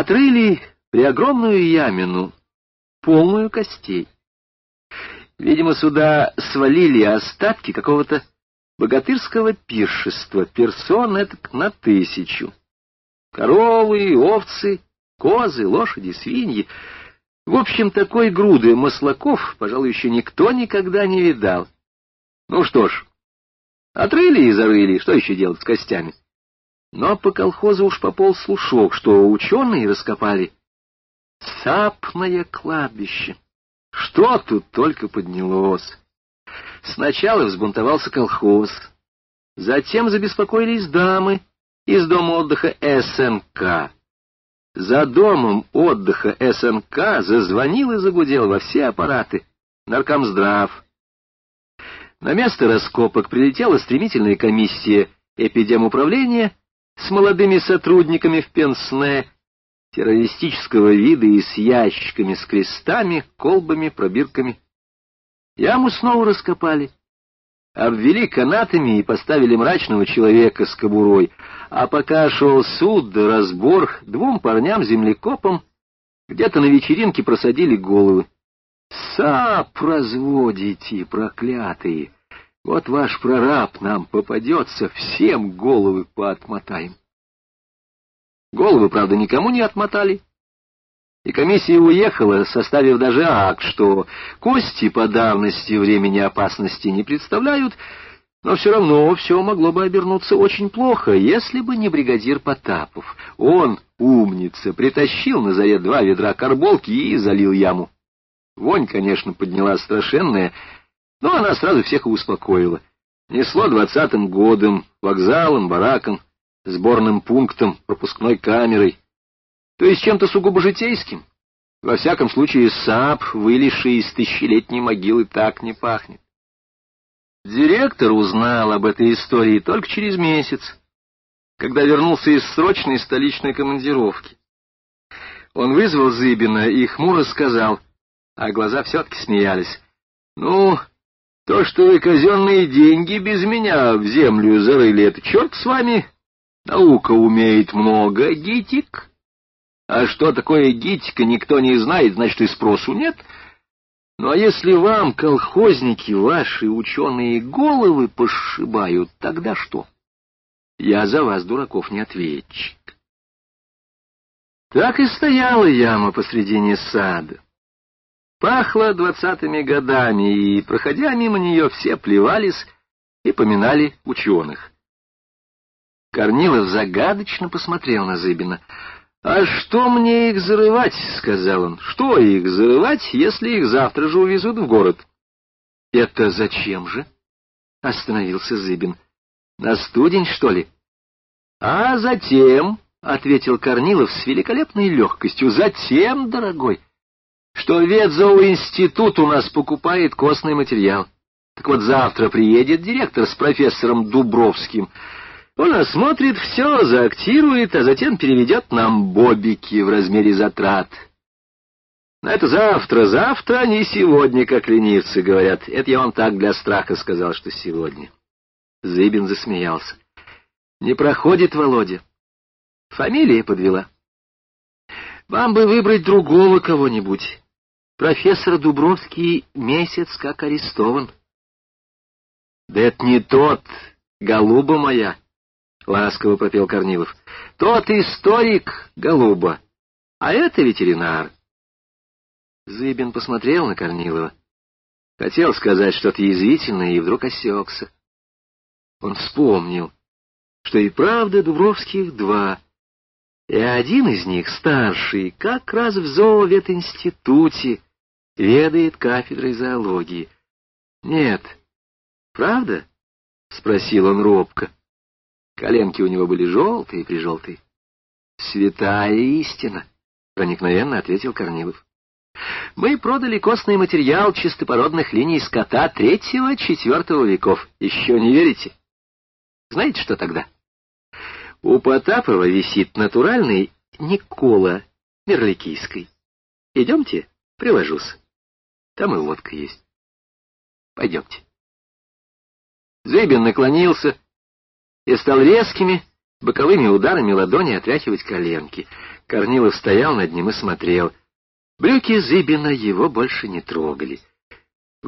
Отрыли преогромную ямину, полную костей. Видимо, сюда свалили остатки какого-то богатырского пиршества, персон этак на тысячу. Коровы, овцы, козы, лошади, свиньи. В общем, такой груды маслаков, пожалуй, еще никто никогда не видал. Ну что ж, отрыли и зарыли, что еще делать с костями? Но по колхозу уж пополз слушок, что ученые раскопали сапное кладбище. Что тут только поднялось? Сначала взбунтовался колхоз, затем забеспокоились дамы из дома отдыха СНК. За домом отдыха СНК зазвонил и загудел во все аппараты наркомздрав. На место раскопок прилетела стремительная комиссия эпидемуправления с молодыми сотрудниками в пенсне террористического вида и с ящиками, с крестами, колбами, пробирками. Яму снова раскопали, обвели канатами и поставили мрачного человека с кобурой, а пока шел суд да разбор, двум парням-землекопам где-то на вечеринке просадили головы. «Сап разводите, проклятые! Вот ваш прораб нам попадется, всем головы поотмотаем!» Головы, правда, никому не отмотали. И комиссия уехала, составив даже акт, что кости по давности времени опасности не представляют, но все равно все могло бы обернуться очень плохо, если бы не бригадир Потапов. Он, умница, притащил на заре два ведра карболки и залил яму. Вонь, конечно, подняла страшенная, но она сразу всех успокоила. Несло двадцатым годом, вокзалом, бараком, сборным пунктом, пропускной камерой, то есть чем-то сугубо житейским. Во всяком случае, сап, вылезший из тысячелетней могилы, так не пахнет. Директор узнал об этой истории только через месяц, когда вернулся из срочной столичной командировки. Он вызвал Зыбина и хмуро сказал, а глаза все-таки смеялись. — Ну, то, что вы казенные деньги без меня в землю зарыли, это черт с вами, Наука умеет много, гитик. А что такое гитика, никто не знает, значит, и спросу нет. Ну, а если вам, колхозники, ваши ученые головы пошибают, тогда что? Я за вас, дураков, не ответчик. Так и стояла яма посредине сада. Пахло двадцатыми годами, и, проходя мимо нее, все плевались и поминали ученых. Корнилов загадочно посмотрел на Зыбина. — А что мне их зарывать? — сказал он. — Что их зарывать, если их завтра же увезут в город? — Это зачем же? — остановился Зыбин. — На студень, что ли? — А затем, — ответил Корнилов с великолепной легкостью, — затем, дорогой, что ветзоинститут у нас покупает костный материал. Так вот завтра приедет директор с профессором Дубровским — он осмотрит все, заактирует, а затем переведет нам бобики в размере затрат. Но это завтра, завтра, не сегодня, как ленивцы говорят. Это я вам так для страха сказал, что сегодня. Зыбин засмеялся. Не проходит, Володя. Фамилия подвела. Вам бы выбрать другого кого-нибудь. Профессор Дубровский месяц как арестован. Да это не тот, голуба моя. — ласково пропел Корнилов. — Тот историк, голуба, а это ветеринар. Зыбин посмотрел на Корнилова. Хотел сказать что-то язвительное и вдруг осекся. Он вспомнил, что и правда Дубровских два, и один из них, старший, как раз в зооветинституте, ведает кафедрой зоологии. — Нет, правда? — спросил он робко. — Коленки у него были желтые-прижелтые. «Святая истина!» — проникновенно ответил Корнилов. «Мы продали костный материал чистопородных линий скота третьего-четвертого веков. Еще не верите? Знаете, что тогда? У Потапова висит натуральный Никола Мерликийской. Идемте, приложусь. Там и водка есть. Пойдемте». Зыбин наклонился и стал резкими боковыми ударами ладони отряхивать коленки. Корнилов стоял над ним и смотрел. Брюки Зыбина его больше не трогали.